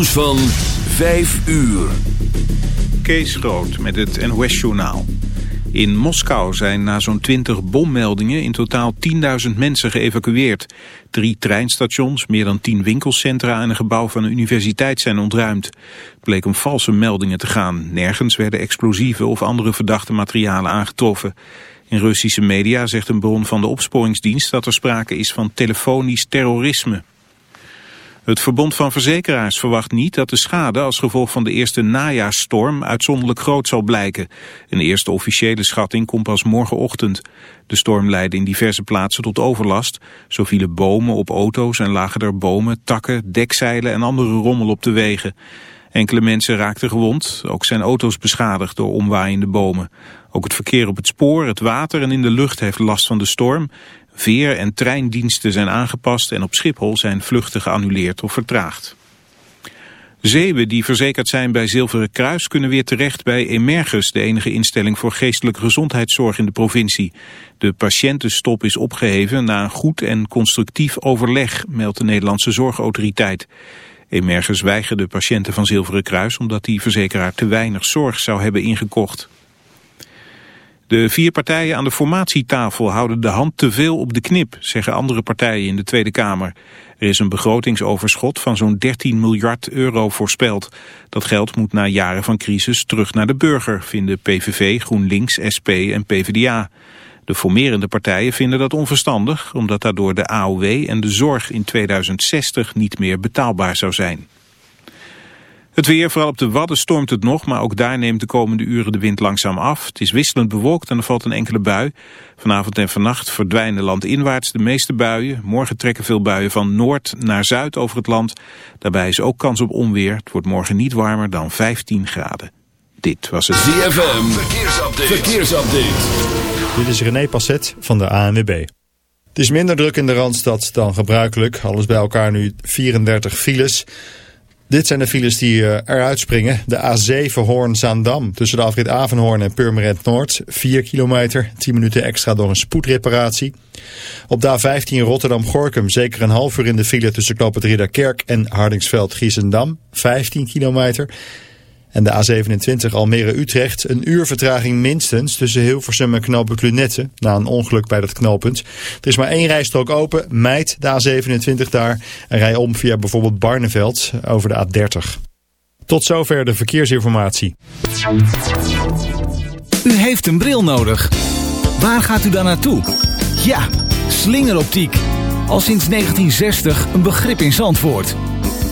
nieuws van 5 uur. Kees Groot met het NOS-journaal. In Moskou zijn na zo'n 20 bommeldingen in totaal 10.000 mensen geëvacueerd. Drie treinstations, meer dan 10 winkelcentra en een gebouw van een universiteit zijn ontruimd. Het bleek om valse meldingen te gaan. Nergens werden explosieven of andere verdachte materialen aangetroffen. In Russische media zegt een bron van de opsporingsdienst dat er sprake is van telefonisch terrorisme. Het Verbond van Verzekeraars verwacht niet dat de schade als gevolg van de eerste najaarsstorm uitzonderlijk groot zal blijken. Een eerste officiële schatting komt pas morgenochtend. De storm leidde in diverse plaatsen tot overlast. Zo vielen bomen op auto's en lagen er bomen, takken, dekzeilen en andere rommel op de wegen. Enkele mensen raakten gewond, ook zijn auto's beschadigd door omwaaiende bomen. Ook het verkeer op het spoor, het water en in de lucht heeft last van de storm. Veer- en treindiensten zijn aangepast en op Schiphol zijn vluchten geannuleerd of vertraagd. Zeeuwen die verzekerd zijn bij Zilveren Kruis kunnen weer terecht bij Emergus, de enige instelling voor geestelijke gezondheidszorg in de provincie. De patiëntenstop is opgeheven na een goed en constructief overleg, meldt de Nederlandse Zorgautoriteit. Emergus weigerde patiënten van Zilveren Kruis omdat die verzekeraar te weinig zorg zou hebben ingekocht. De vier partijen aan de formatietafel houden de hand te veel op de knip, zeggen andere partijen in de Tweede Kamer. Er is een begrotingsoverschot van zo'n 13 miljard euro voorspeld. Dat geld moet na jaren van crisis terug naar de burger, vinden PVV, GroenLinks, SP en PvdA. De formerende partijen vinden dat onverstandig, omdat daardoor de AOW en de zorg in 2060 niet meer betaalbaar zou zijn. Het weer, vooral op de Wadden stormt het nog, maar ook daar neemt de komende uren de wind langzaam af. Het is wisselend bewolkt en er valt een enkele bui. Vanavond en vannacht verdwijnen landinwaarts de meeste buien. Morgen trekken veel buien van noord naar zuid over het land. Daarbij is ook kans op onweer. Het wordt morgen niet warmer dan 15 graden. Dit was het ZFM Verkeersupdate. Verkeersupdate. Dit is René Passet van de ANWB. Het is minder druk in de Randstad dan gebruikelijk. Alles bij elkaar nu 34 files. Dit zijn de files die uh, eruit springen. De A7 Hoorn-Zaandam tussen de afrit Avenhoorn en Purmerend Noord. 4 kilometer, 10 minuten extra door een spoedreparatie. Op de A15 Rotterdam-Gorkum zeker een half uur in de file tussen Knoop het Ridderkerk en Hardingsveld-Giessendam. 15 kilometer. En de A27 Almere-Utrecht, een uur vertraging minstens tussen Hilversum en knooppunt Lunette, na een ongeluk bij dat knooppunt. Er is maar één rijstrook open, mijt de A27 daar en rij om via bijvoorbeeld Barneveld over de A30. Tot zover de verkeersinformatie. U heeft een bril nodig. Waar gaat u dan naartoe? Ja, slingeroptiek. Al sinds 1960 een begrip in Zandvoort.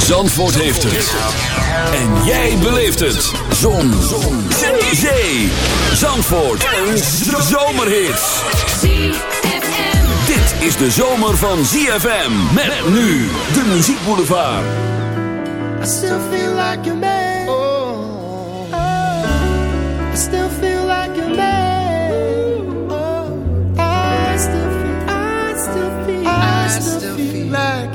Zandvoort heeft het. En jij beleeft het. Zon. Zon. Zee. Zandvoort. Een zomerhit. Dit is de zomer van ZFM. Met nu de muziekboulevard. I still feel like a man. Oh. I still feel like a man. Oh. I still feel, I still feel, I still feel.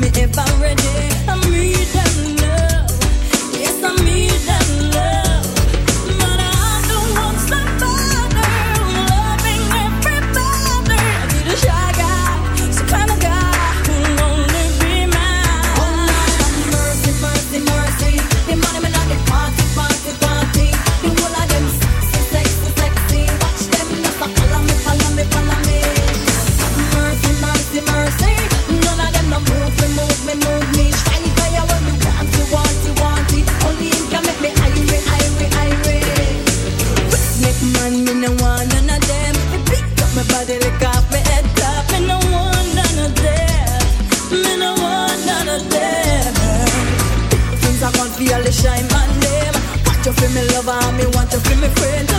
me if I'm ready. I'm ready. me friend.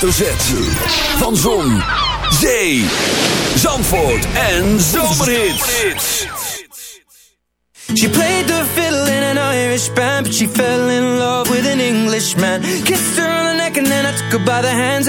Van Zon, Zee, Zandvoort en Zomerhits. She played the fiddle in an Irish band, but she fell in love with an Englishman. Kissed her on the neck and then I took her by the hands.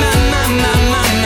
na na na na na.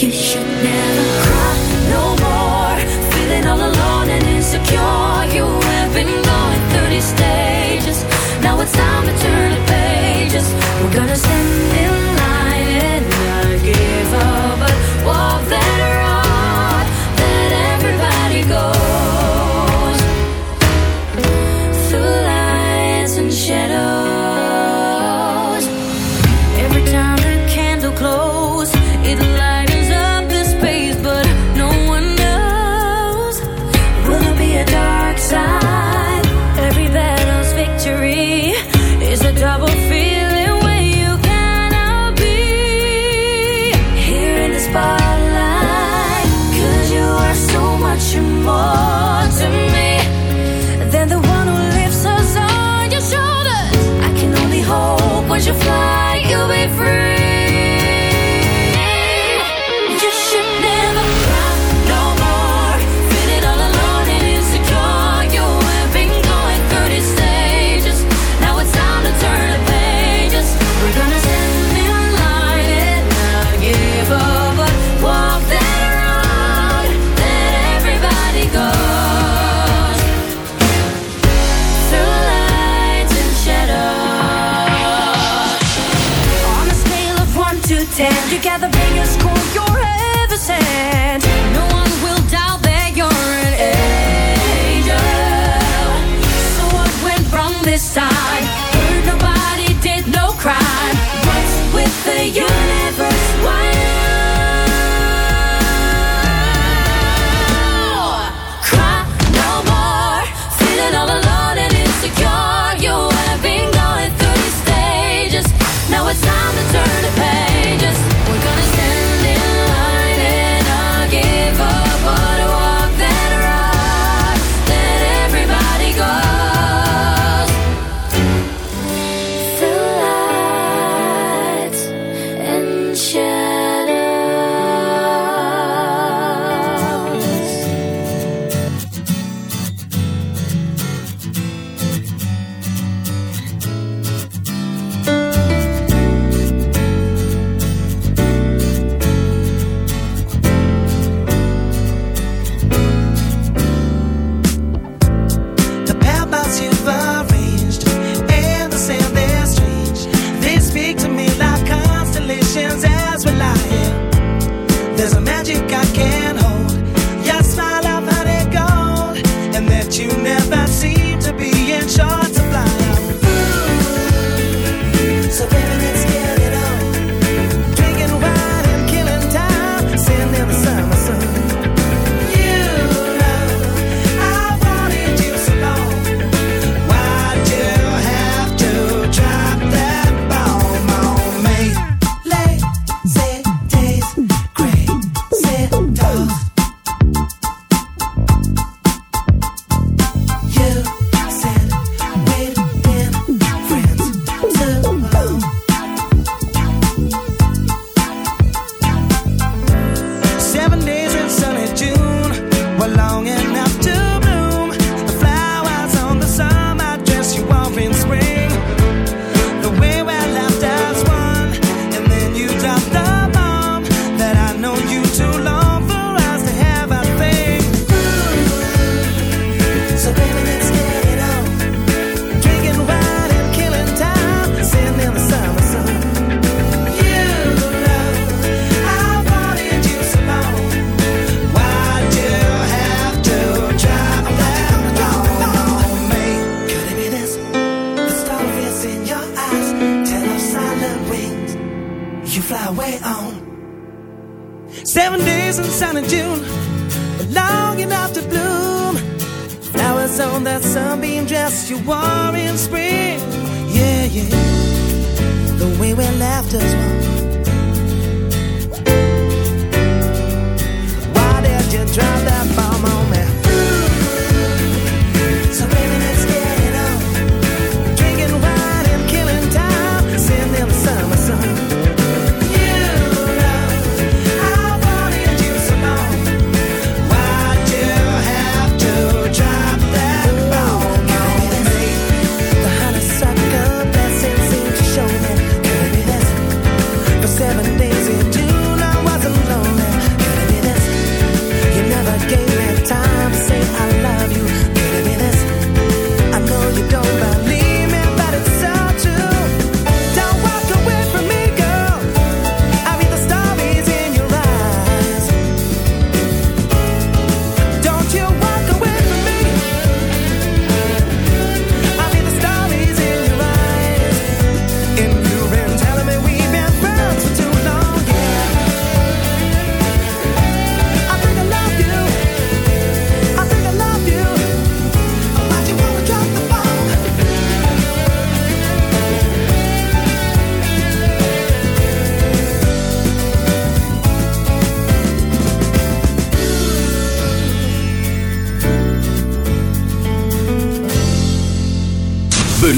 You should never cry no more. Feeling all alone and insecure. You have been going 30 stages. Now it's time to turn the pages. We're gonna stay.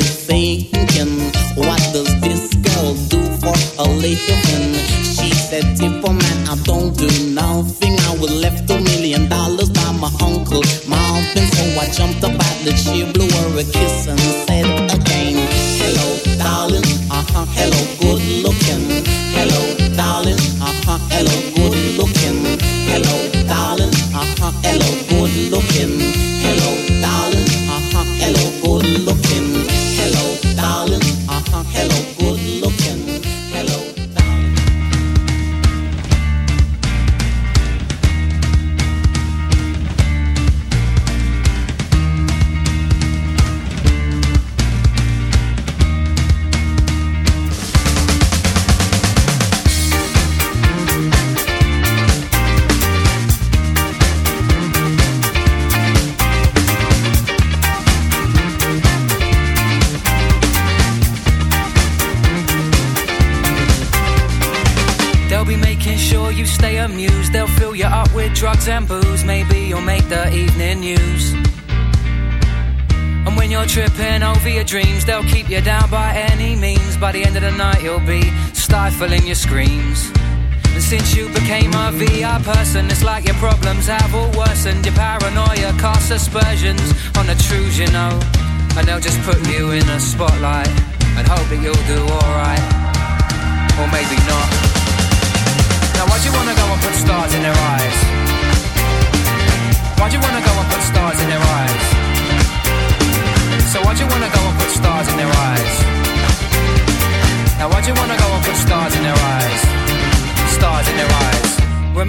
started thinking, what does this girl do for a living? She said, Tipper man, I don't do nothing. I was left a million dollars by my uncle Marvin. So I jumped up out the chair, blew her a kiss and said again, Hello, darling. Uh huh. Hello,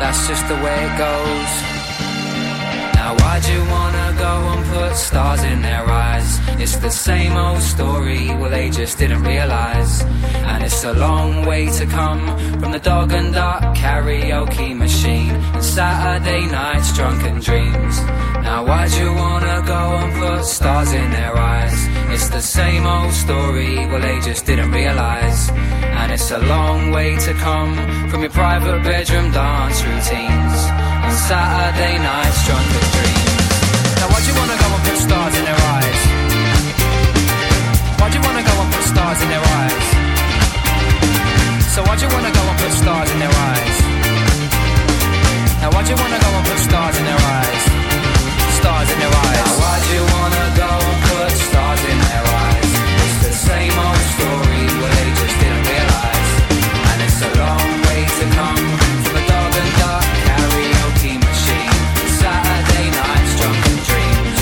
That's just the way it goes. Now why'd you wanna go and put stars in their eyes? It's the same old story, well they just didn't realise. And it's a long way to come from the dog and duck karaoke machine and Saturday nights drunken dreams. Now why'd you wanna go and put stars in their eyes? It's the same old story, well they just didn't realise. And it's a long way to come from your private bedroom dance routines and Saturday nights drunk with dreams. Now why'd you wanna go and put stars in their eyes? Why'd you wanna go and put stars in their eyes? So why'd you wanna go and put stars in their eyes? Now why'd you wanna go and put stars in their eyes? Stars in their eyes. Now why'd you wanna go and put stars in their eyes? It's the same old story, well they just didn't realise. And it's a long way to come from a dog and duck karaoke machine. Saturday nights drunken dreams.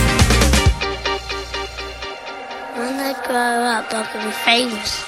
When I grow up, I can be famous.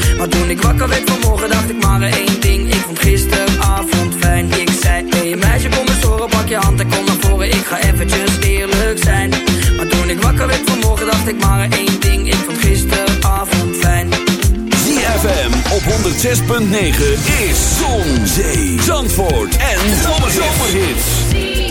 Maar toen ik wakker werd vanmorgen, dacht ik maar één ding. Ik vond gisteravond fijn. Ik zei, hey meisje, kom eens horen, pak je hand en kom naar voren. Ik ga eventjes eerlijk zijn. Maar toen ik wakker werd vanmorgen, dacht ik maar één ding. Ik vond gisteravond fijn. ZFM op 106.9 is Zon, Zee, Zandvoort en Zomerhits.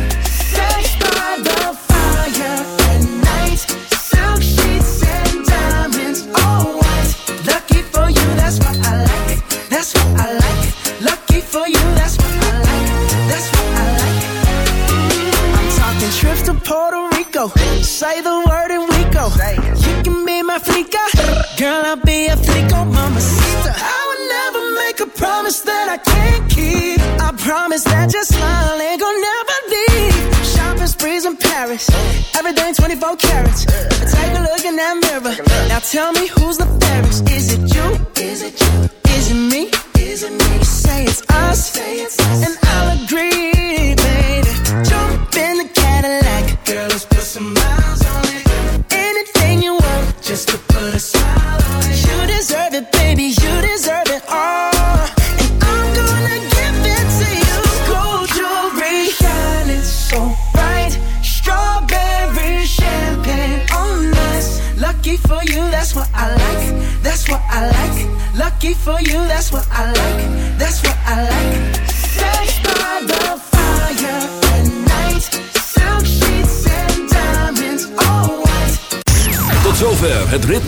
tell me who